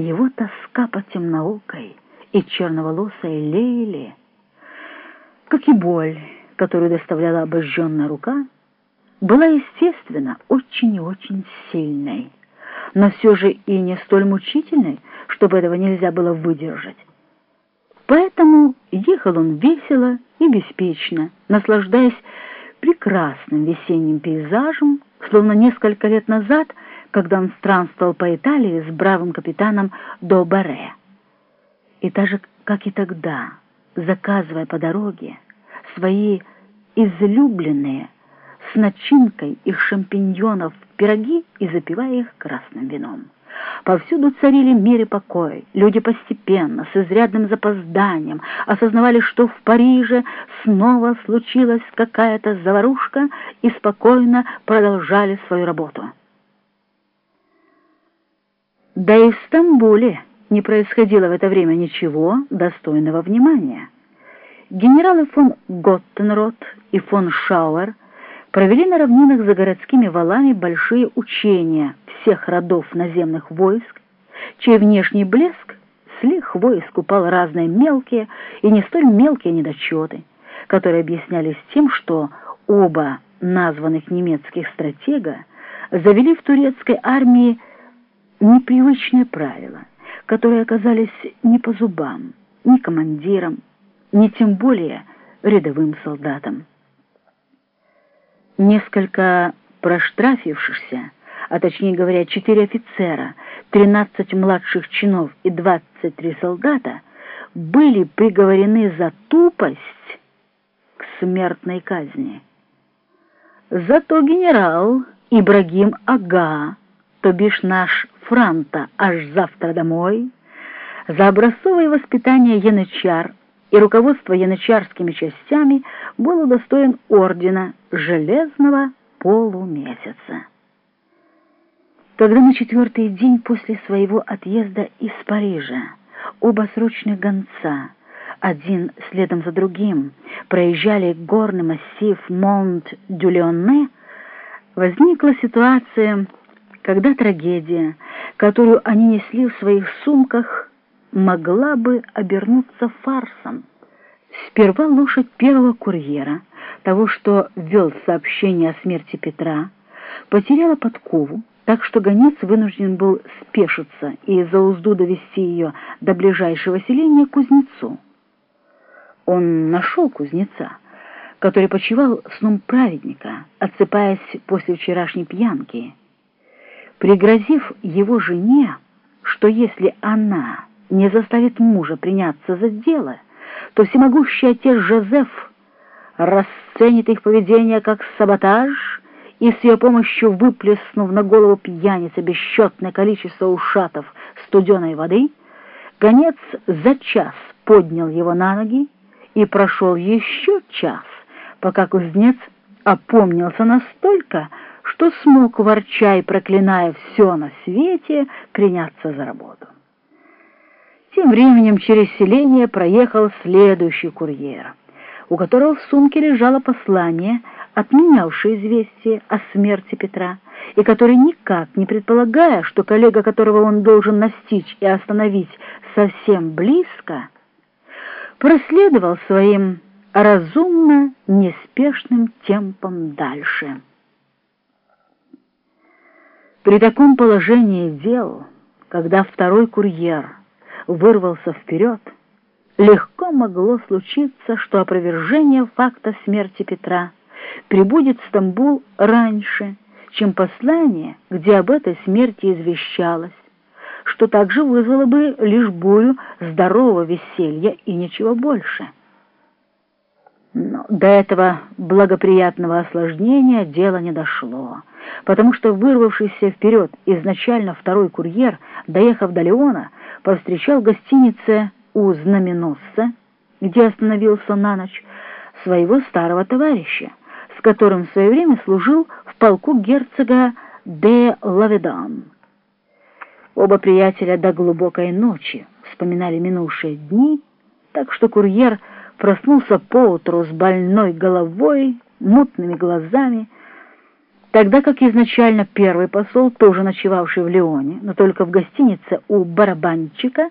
его тоска по темноокой и черноволосой Лейле, как и боль, которую доставляла обожженная рука, была, естественно, очень и очень сильной, но все же и не столь мучительной, чтобы этого нельзя было выдержать. Поэтому ехал он весело и беспечно, наслаждаясь прекрасным весенним пейзажем, словно несколько лет назад, когда он странствовал по Италии с бравым капитаном Добаре. И даже как и тогда, заказывая по дороге свои излюбленные с начинкой из шампиньонов пироги и запивая их красным вином. Повсюду царили мир и покой. Люди постепенно, с изрядным запозданием, осознавали, что в Париже снова случилась какая-то заварушка и спокойно продолжали свою работу. Да и в Стамбуле не происходило в это время ничего достойного внимания. Генералы фон Готтенрот и фон Шауэр провели на равнинах за городскими валами большие учения всех родов наземных войск, чей внешний блеск с лихвой искупал разные мелкие и не столь мелкие недочеты, которые объяснялись тем, что оба названных немецких стратега завели в турецкой армии непривычные правила, которые оказались не по зубам ни командирам, ни тем более рядовым солдатам. Несколько проштрафившихся, а точнее говоря, четыре офицера, тринадцать младших чинов и двадцать три солдата были приговорены за тупость к смертной казни. Зато генерал Ибрагим Ага, то бишь наш Франта, аж завтра домой, за образцовое воспитание янычар и руководство янычарскими частями был удостоен ордена Железного полумесяца. Когда на четвертый день после своего отъезда из Парижа оба срочных гонца, один следом за другим, проезжали горный массив Монт-Дюлеоне, возникла ситуация, когда трагедия, которую они несли в своих сумках, могла бы обернуться фарсом. Сперва лошадь первого курьера, того, что ввел сообщение о смерти Петра, потеряла подкову, так что гонец вынужден был спешиться и за узду довести ее до ближайшего селения кузнецу. Он нашел кузнеца, который почивал сном праведника, отсыпаясь после вчерашней пьянки, пригрозив его жене, что если она не заставит мужа приняться за дело, то всемогущий отец Жозеф расценит их поведение как саботаж и с ее помощью, выплеснув на голову пьяницы бесчетное количество ушатов студеной воды, гонец за час поднял его на ноги и прошел еще час, пока кузнец опомнился настолько, что смог, ворча и проклиная все на свете, приняться за работу. Тем временем через селение проехал следующий курьер, у которого в сумке лежало послание, отменявшее известие о смерти Петра, и который никак не предполагая, что коллега, которого он должен настичь и остановить совсем близко, проследовал своим разумно неспешным темпом дальше. При таком положении дел, когда второй курьер — вырвался вперед, легко могло случиться, что опровержение факта смерти Петра прибудет в Стамбул раньше, чем послание, где об этой смерти извещалось, что также вызвало бы лишь бурю здорового веселья и ничего больше. Но до этого благоприятного осложнения дело не дошло, потому что вырвавшийся вперед изначально второй курьер, доехав до Леона, повстречал в гостинице у знаменосца, где остановился на ночь, своего старого товарища, с которым в свое время служил в полку герцога де Лаведан. Оба приятеля до глубокой ночи вспоминали минувшие дни, так что курьер проснулся поутру с больной головой, мутными глазами, тогда как изначально первый посол, тоже ночевавший в Лионе, но только в гостинице у барабанщика,